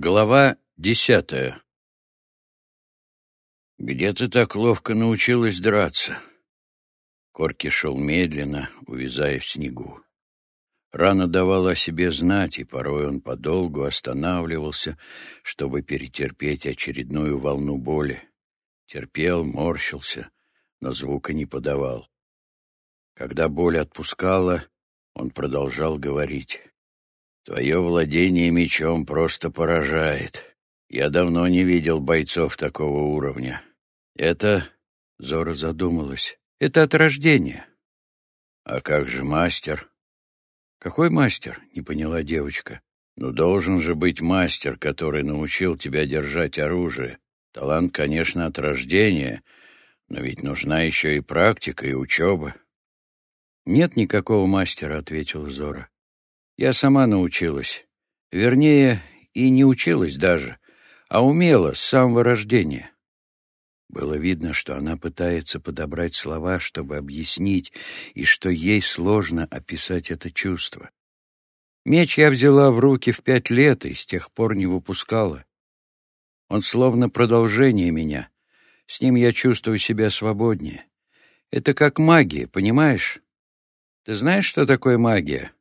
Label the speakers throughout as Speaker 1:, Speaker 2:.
Speaker 1: Глава десятая «Где ты так ловко научилась драться?» Корки шел медленно, увязая в снегу. Рана давала о себе знать, и порой он подолгу останавливался, чтобы перетерпеть очередную волну боли. Терпел, морщился, но звука не подавал. Когда боль отпускала, он продолжал говорить. Твое владение мечом просто поражает. Я давно не видел бойцов такого уровня. Это...» — Зора задумалась. «Это от рождения». «А как же мастер?» «Какой мастер?» — не поняла девочка. «Ну, должен же быть мастер, который научил тебя держать оружие. Талант, конечно, от рождения, но ведь нужна еще и практика, и учеба». «Нет никакого мастера», — ответила Зора. Я сама научилась. Вернее, и не училась даже, а умела с самого рождения. Было видно, что она пытается подобрать слова, чтобы объяснить, и что ей сложно описать это чувство. Меч я взяла в руки в пять лет и с тех пор не выпускала. Он словно продолжение меня. С ним я чувствую себя свободнее. Это как магия, понимаешь? Ты знаешь, что такое магия?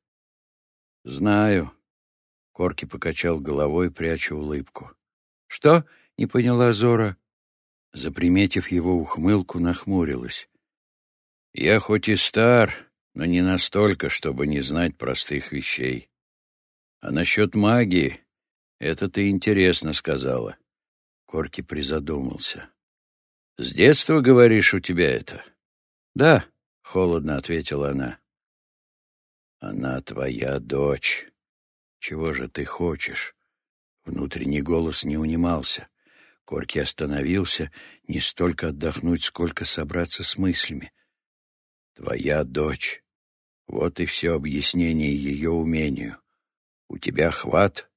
Speaker 1: «Знаю». Корки покачал головой, пряча улыбку. «Что?» — не поняла Зора. Заприметив его ухмылку, нахмурилась. «Я хоть и стар, но не настолько, чтобы не знать простых вещей. А насчет магии, это ты интересно сказала». Корки призадумался. «С детства, говоришь, у тебя это?» «Да», — холодно ответила она. Она твоя дочь. Чего же ты хочешь? Внутренний голос не унимался. Корки остановился не столько отдохнуть, сколько собраться с мыслями. Твоя дочь. Вот и все объяснение ее умению. У тебя хват,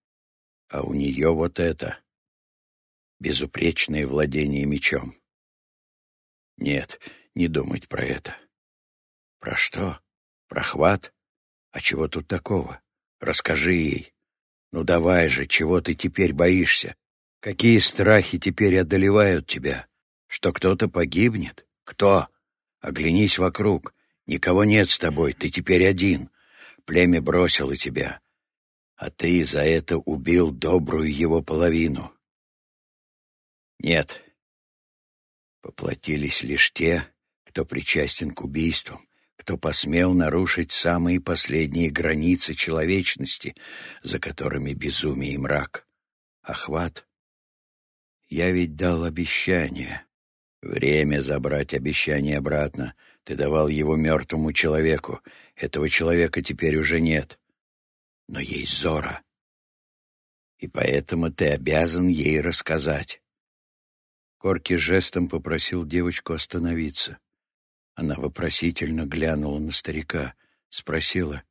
Speaker 1: а у нее вот это. Безупречное владение мечом. Нет, не думать про это. Про что? Про хват? А чего тут такого? Расскажи ей. Ну давай же, чего ты теперь боишься? Какие страхи теперь одолевают тебя? Что кто-то погибнет? Кто? Оглянись вокруг. Никого нет с тобой, ты теперь один. Племя бросило тебя. А ты за это убил добрую его половину. Нет. Поплатились лишь те, кто причастен к убийствам кто посмел нарушить самые последние границы человечности, за которыми безумие и мрак. Охват. Я ведь дал обещание. Время забрать обещание обратно. Ты давал его мертвому человеку. Этого человека теперь уже нет. Но есть Зора. И поэтому ты обязан ей рассказать. Корки жестом попросил девочку остановиться. Она вопросительно глянула на старика, спросила.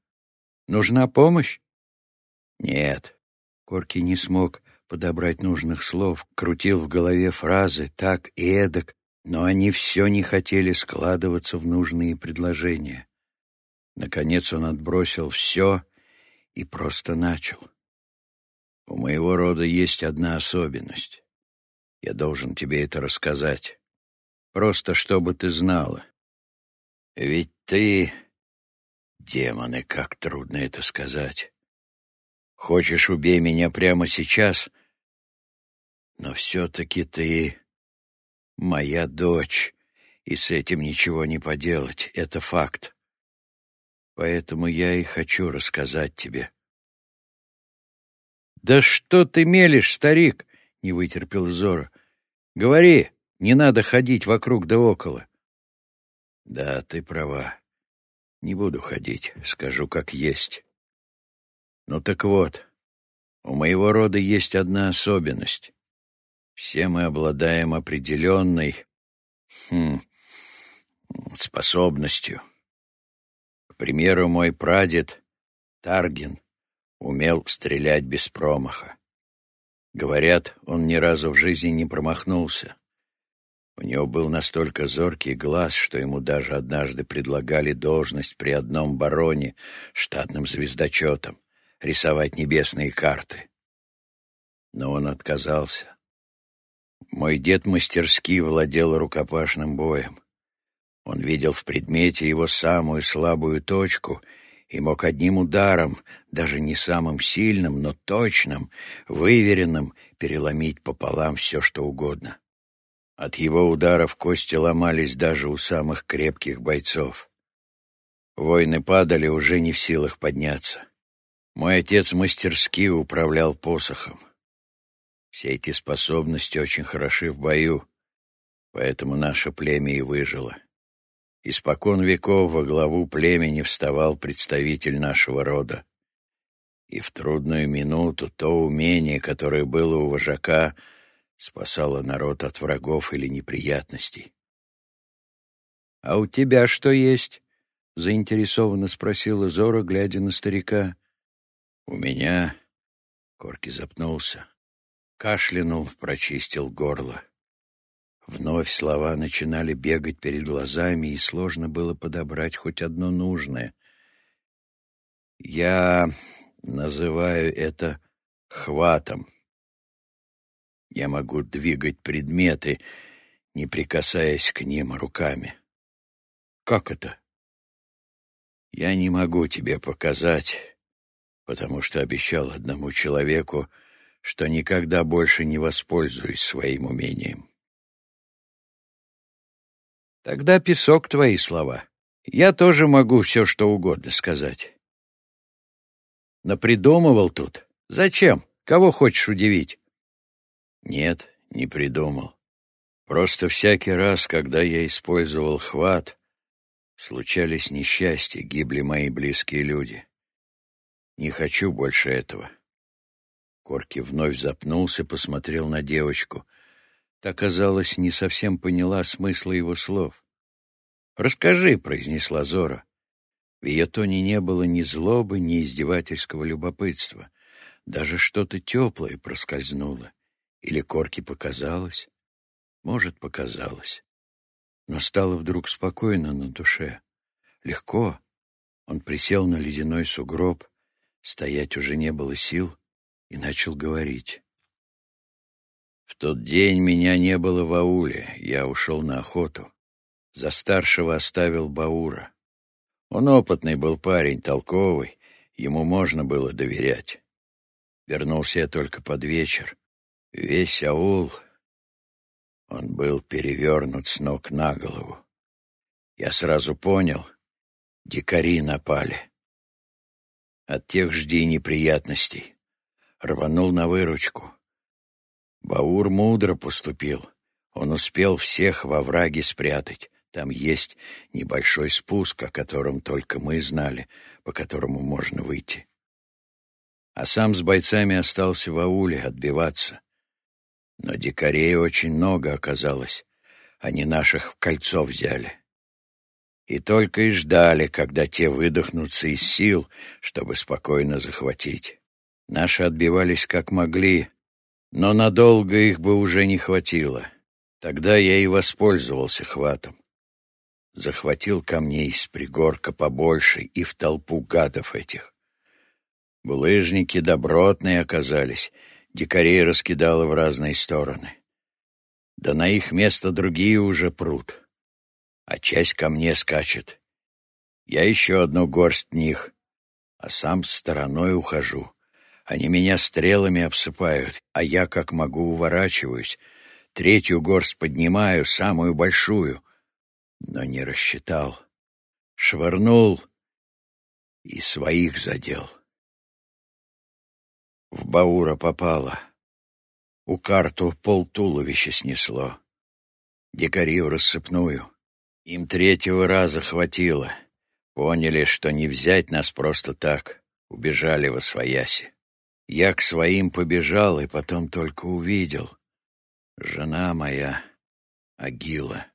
Speaker 1: «Нужна помощь?» «Нет». Корки не смог подобрать нужных слов, крутил в голове фразы так и эдак, но они все не хотели складываться в нужные предложения. Наконец он отбросил все и просто начал. «У моего рода есть одна особенность. Я должен тебе это рассказать. Просто чтобы ты знала. Ведь ты... Демоны, как трудно это сказать. Хочешь, убей меня прямо сейчас, но все-таки ты моя дочь, и с этим ничего не поделать, это факт. Поэтому я и хочу рассказать тебе. «Да что ты мелешь, старик?» — не вытерпел Зора. «Говори, не надо ходить вокруг да около». Да, ты права. Не буду ходить, скажу как есть. Ну так вот, у моего рода есть одна особенность. Все мы обладаем определенной хм, способностью. К примеру, мой прадед Таргин умел стрелять без промаха. Говорят, он ни разу в жизни не промахнулся. У него был настолько зоркий глаз, что ему даже однажды предлагали должность при одном бароне, штатным звездочетом, рисовать небесные карты. но он отказался. Мой дед мастерски владел рукопашным боем. Он видел в предмете его самую слабую точку и мог одним ударом, даже не самым сильным, но точным, выверенным, переломить пополам все, что угодно. От его ударов кости ломались даже у самых крепких бойцов. Воины падали уже не в силах подняться. Мой отец мастерски управлял посохом. Все эти способности очень хороши в бою, поэтому наше племя и выжило. Испокон веков во главу племени вставал представитель нашего рода. И в трудную минуту то умение, которое было у вожака, спасало народ от врагов или неприятностей. — А у тебя что есть? — заинтересованно спросила Зора, глядя на старика. — У меня... Корки запнулся. Кашлянул, прочистил горло. Вновь слова начинали бегать перед глазами, и сложно было подобрать хоть одно нужное. Я называю это хватом. Я могу двигать предметы, не прикасаясь к ним руками. Как это? Я не могу тебе показать, потому что обещал одному человеку, что никогда больше не воспользуюсь своим умением. Тогда песок твои слова. Я тоже могу все, что угодно сказать. Напридумывал тут. Зачем? Кого хочешь удивить? Нет, не придумал. Просто всякий раз, когда я использовал хват, случались несчастья, гибли мои близкие люди. Не хочу больше этого. Корки вновь запнулся, посмотрел на девочку. Та, казалось, не совсем поняла смысла его слов. «Расскажи», — произнесла Зора. В ее тоне не было ни злобы, ни издевательского любопытства. Даже что-то теплое проскользнуло. Или Корки показалось? Может, показалось. Но стало вдруг спокойно на душе. Легко. Он присел на ледяной сугроб. Стоять уже не было сил и начал говорить. В тот день меня не было в ауле, я ушел на охоту. За старшего оставил Баура. Он опытный был парень, толковый, ему можно было доверять. Вернулся я только под вечер. Весь аул, он был перевернут с ног на голову. Я сразу понял, дикари напали. От тех жди неприятностей рванул на выручку. Баур мудро поступил. Он успел всех во враге спрятать. Там есть небольшой спуск, о котором только мы знали, по которому можно выйти. А сам с бойцами остался в ауле отбиваться. Но дикарей очень много оказалось. Они наших в кольцо взяли. И только и ждали, когда те выдохнутся из сил, чтобы спокойно захватить. Наши отбивались как могли, но надолго их бы уже не хватило. Тогда я и воспользовался хватом. Захватил камней с пригорка побольше и в толпу гадов этих. Булыжники добротные оказались, дикарей раскидало в разные стороны. Да на их место другие уже прут, а часть ко мне скачет. Я еще одну горсть них, а сам стороной ухожу. Они меня стрелами обсыпают, а я как могу уворачиваюсь. Третью горсть поднимаю, самую большую, но не рассчитал. Швырнул и своих задел. В Баура попало. У карту пол туловища снесло. Дикари в рассыпную. Им третьего раза хватило. Поняли, что не взять нас просто так. Убежали во свояси. Я к своим побежал и потом только увидел. Жена моя, Агила.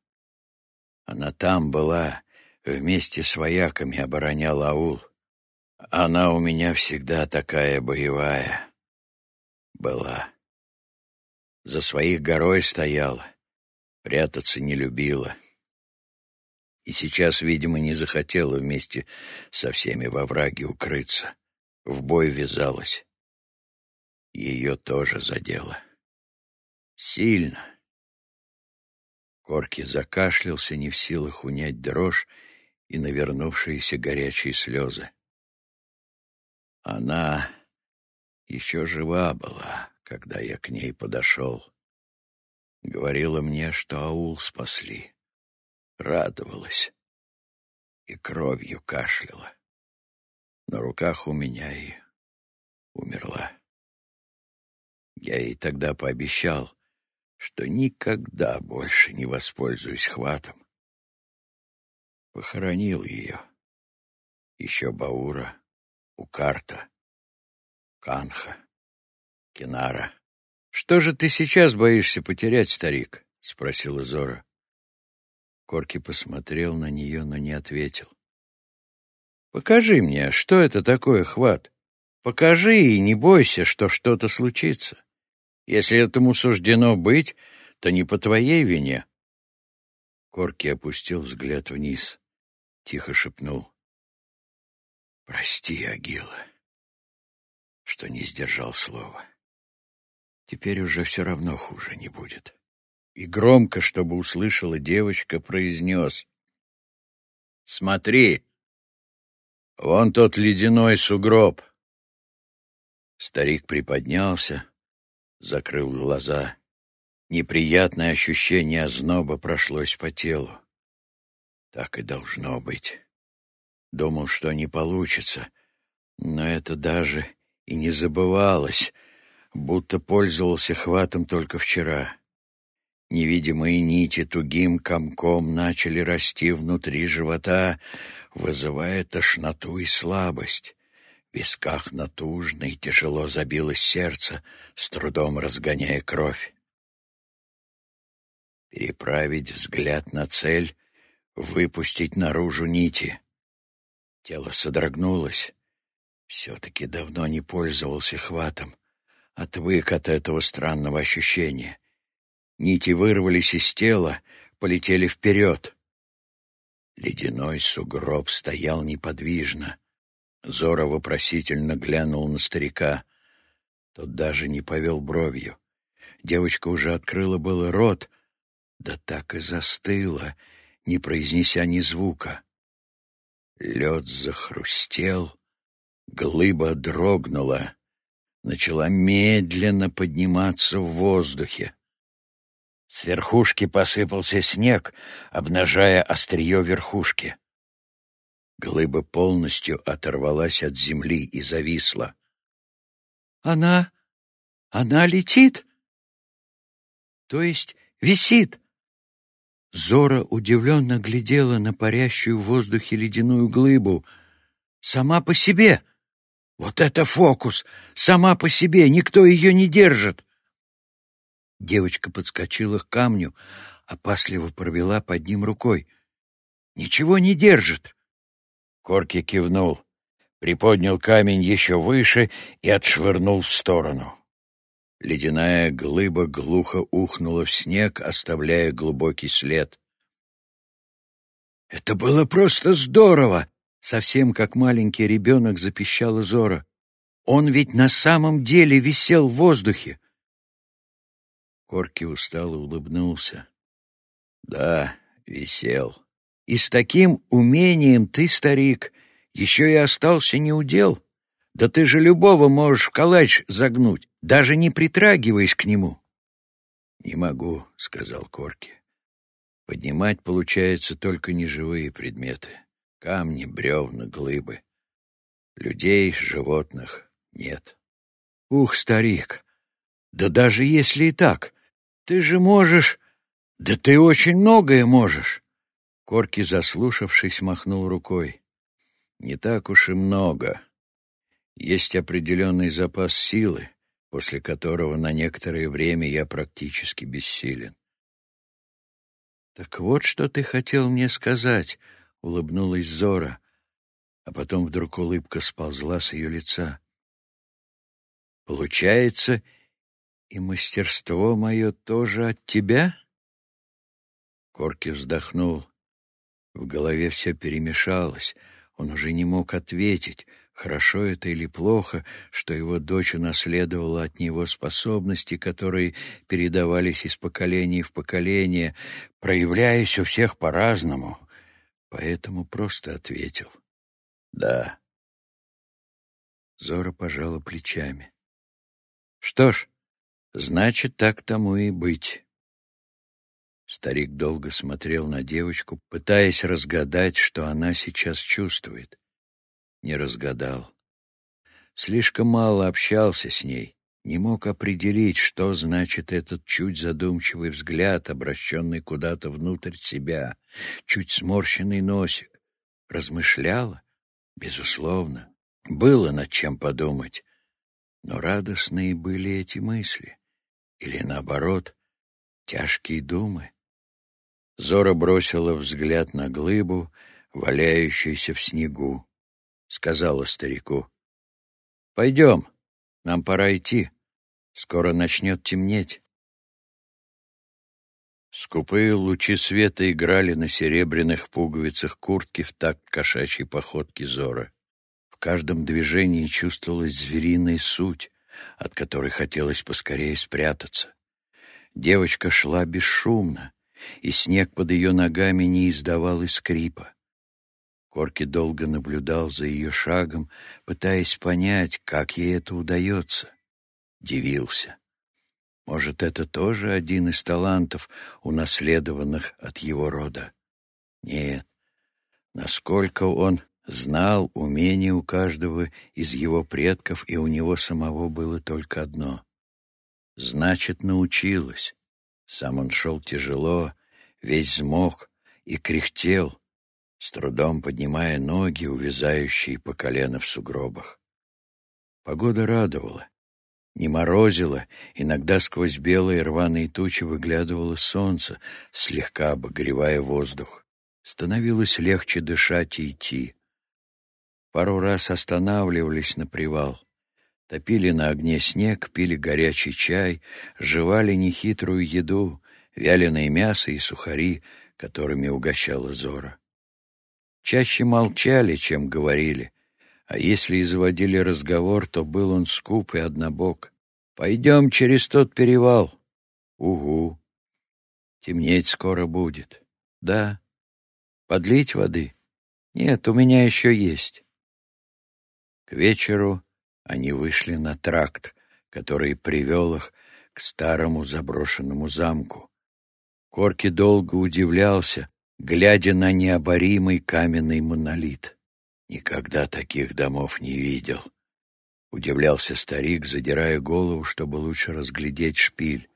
Speaker 1: Она там была, вместе с вояками обороняла аул. Она у меня всегда такая боевая. Была. За своих горой стояла, прятаться не любила. И сейчас, видимо, не захотела вместе со всеми во враге укрыться. В бой ввязалась. ее тоже задело. Сильно. Корки закашлялся, не в силах унять дрожь и навернувшиеся горячие слезы. Она еще жива была, когда я к ней подошел. Говорила мне, что аул спасли. Радовалась и кровью кашляла. На руках у меня и умерла. Я ей тогда пообещал, что никогда больше не воспользуюсь хватом. Похоронил ее. Еще Баура, Укарта, Канха, Кинара. «Что же ты сейчас боишься потерять, старик?» — спросила Зора. Корки посмотрел на нее, но не ответил. «Покажи мне, что это такое хват. Покажи и не бойся, что что-то случится. Если этому суждено быть, то не по твоей вине». Корки опустил взгляд вниз, тихо шепнул. «Прости, Агила, что не сдержал слова. Теперь уже все равно хуже не будет». И громко, чтобы услышала девочка, произнес. «Смотри, вон тот ледяной сугроб». Старик приподнялся, закрыл глаза. Неприятное ощущение озноба прошлось по телу. Так и должно быть. Думал, что не получится, но это даже и не забывалось, будто пользовался хватом только вчера. Невидимые нити тугим комком начали расти внутри живота, вызывая тошноту и слабость. В висках натужно и тяжело забилось сердце, с трудом разгоняя кровь. Переправить взгляд на цель, выпустить наружу нити. Тело содрогнулось. Все-таки давно не пользовался хватом. Отвык от этого странного ощущения. Нити вырвались из тела, полетели вперед. Ледяной сугроб стоял неподвижно. Зора вопросительно глянул на старика. Тот даже не повел бровью. Девочка уже открыла было рот, да так и застыла, не произнеся ни звука. Лед захрустел, глыба дрогнула, начала медленно подниматься в воздухе. С верхушки посыпался снег, обнажая острие верхушки. Глыба полностью оторвалась от земли и зависла. «Она... она летит?» «То есть висит?» Зора удивленно глядела на парящую в воздухе ледяную глыбу. «Сама по себе! Вот это фокус! Сама по себе! Никто ее не держит!» Девочка подскочила к камню, опасливо провела под ним рукой. «Ничего не держит!» Корки кивнул, приподнял камень еще выше и отшвырнул в сторону. Ледяная глыба глухо ухнула в снег, оставляя глубокий след. «Это было просто здорово!» — совсем как маленький ребенок запищала Зора. «Он ведь на самом деле висел в воздухе!» Корки устало улыбнулся. «Да, висел. И с таким умением ты, старик, еще и остался неудел. Да ты же любого можешь в калач загнуть, даже не притрагиваясь к нему». «Не могу», — сказал Корки. «Поднимать, получается, только неживые предметы. Камни, бревна, глыбы. Людей, животных нет». «Ух, старик, да даже если и так, ты же можешь... Да ты очень многое можешь!» Корки, заслушавшись, махнул рукой. «Не так уж и много. Есть определенный запас силы, после которого на некоторое время я практически бессилен». «Так вот, что ты хотел мне сказать», — улыбнулась Зора, а потом вдруг улыбка сползла с ее лица. «Получается, и мастерство мое тоже от тебя? Корки вздохнул. В голове все перемешалось. Он уже не мог ответить. Хорошо это или плохо, что его дочь унаследовала от него способности, которые передавались из поколения в поколение, проявляясь у всех по-разному, поэтому просто ответил «Да». Зора пожала плечами. «Что ж, значит, так тому и быть». Старик долго смотрел на девочку, пытаясь разгадать, что она сейчас чувствует. Не разгадал. Слишком мало общался с ней, не мог определить, что значит этот чуть задумчивый взгляд, обращенный куда-то внутрь себя, чуть сморщенный носик. Размышляла? Безусловно. Было над чем подумать. Но радостные были эти мысли. Или, наоборот, тяжкие думы. Зора бросила взгляд на глыбу, валяющуюся в снегу. Сказала старику. «Пойдем, нам пора идти. Скоро начнет темнеть». Скупые лучи света играли на серебряных пуговицах куртки в такт кошачьей походки Зора. В каждом движении чувствовалась звериная суть, от которой хотелось поскорее спрятаться. Девочка шла бесшумно, и снег под ее ногами не издавал и скрипа. Корки долго наблюдал за ее шагом, пытаясь понять, как ей это удается. Дивился. Может, это тоже один из талантов, унаследованных от его рода? Нет. Насколько он знал, умение у каждого из его предков, и у него самого было только одно. Значит, научилась. Сам он шел тяжело, весь взмок и кряхтел, с трудом поднимая ноги, увязающие по колено в сугробах. Погода радовала. Не морозило, иногда сквозь белые рваные тучи выглядывало солнце, слегка обогревая воздух. Становилось легче дышать и идти. Пару раз останавливались на привал. Топили на огне снег, пили горячий чай, жевали нехитрую еду, вяленое мясо и сухари, которыми угощала Зора. Чаще молчали, чем говорили, а если и заводили разговор, то был он скуп и однобок. «Пойдем через тот перевал». «Угу». «Темнеть скоро будет». «Да». «Подлить воды?» «Нет, у меня еще есть». К вечеру они вышли на тракт, который привел их к старому заброшенному замку. Корки долго удивлялся, глядя на необоримый каменный монолит. Никогда таких домов не видел. Удивлялся старик, задирая голову, чтобы лучше разглядеть шпиль.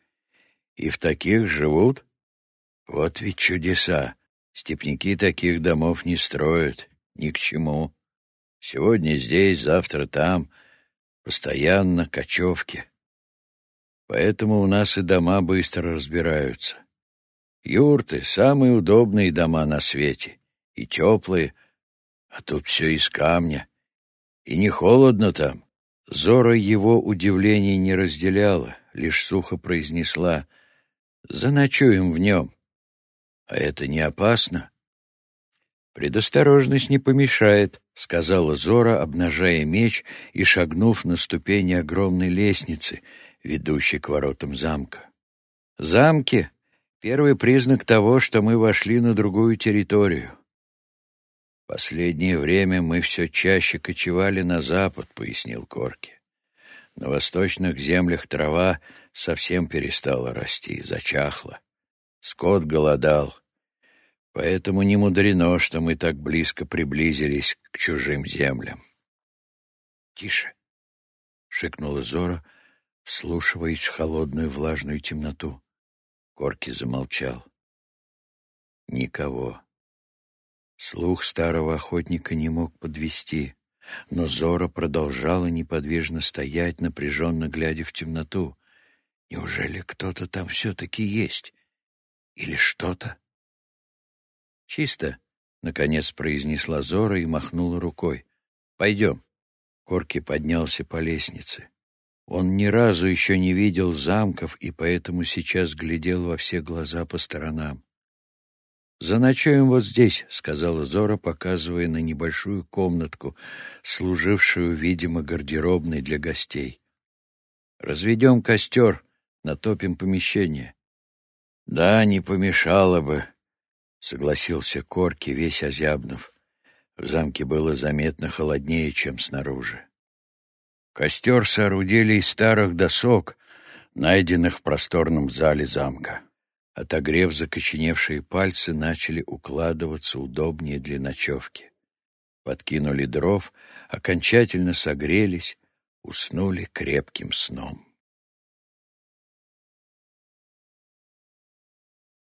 Speaker 1: И в таких живут? Вот ведь чудеса. Степняки таких домов не строят. Ни к чему. Сегодня здесь, завтра там. Постоянно кочевки. Поэтому у нас и дома быстро разбираются. Юрты — самые удобные дома на свете. И теплые, а тут все из камня. И не холодно там. Зора его удивление не разделяла, лишь сухо произнесла «Заночуем в нем». «А это не опасно?» «Предосторожность не помешает», — сказала Зора, обнажая меч и шагнув на ступени огромной лестницы, ведущей к воротам замка. «Замки — первый признак того, что мы вошли на другую территорию. «Последнее время мы все чаще кочевали на запад», — пояснил Корки. «На восточных землях трава совсем перестала расти, зачахла. Скот голодал. Поэтому не мудрено, что мы так близко приблизились к чужим землям». «Тише!» — шикнула Зора, вслушиваясь в холодную влажную темноту. Корки замолчал. «Никого». Слух старого охотника не мог подвести, но Зора продолжала неподвижно стоять, напряженно глядя в темноту. Неужели кто-то там все-таки есть? Или что-то? «Чисто», — наконец произнесла Зора и махнула рукой. «Пойдем». Корки поднялся по лестнице. Он ни разу еще не видел замков и поэтому сейчас глядел во все глаза по сторонам. «Заночуем вот здесь», — сказала Зора, показывая на небольшую комнатку, служившую, видимо, гардеробной для гостей. «Разведем костер, натопим помещение». «Да, не помешало бы», — согласился Корки, весь озябнув. В замке было заметно холоднее, чем снаружи. Костер соорудили из старых досок, найденных в просторном зале замка. Отогрев закоченевшие пальцы, начали укладываться удобнее для ночевки. Подкинули дров, окончательно согрелись, уснули крепким сном.